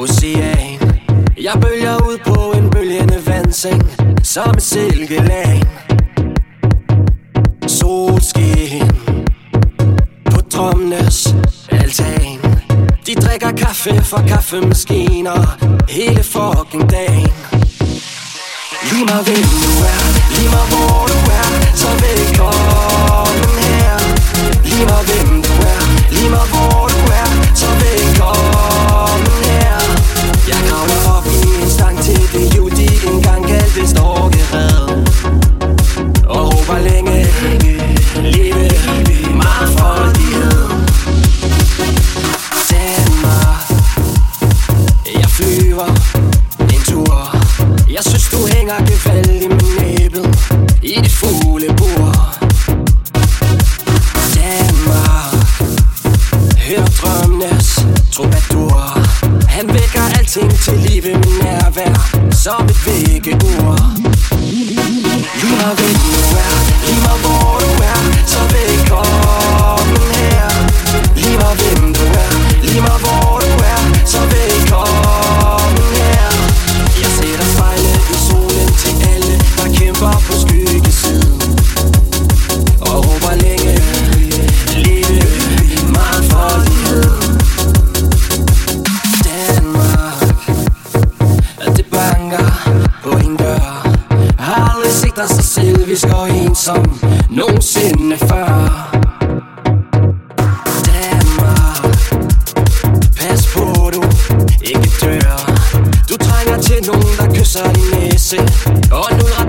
ocean. Jeg bølger ud på en bølgende vandseng Som et silkelag Solskin På drømmenes altan. De drikker kaffe fra kaffemaskiner Hele fucking dagen. Lige mig hvem du er Lige mig hvor du er Så velkommen engang storkerad Og håber længe, leve mangfoldighed Send mig. Jeg flyver en tur. Jeg synes du hænger gevaldigt med næbet I dit fuglebord Danmark Hør drømmenes troubadour. Han vækker alting til live med nærvær. Som et vækkeur Lige meget hvem du er Lige meget banker på en dør. Har aldrig set dig så selvisk og ensom Nogensinde før. Danmark Pas på du ikke dør. Du trænger til nogen der kysser din næse. Og nudrer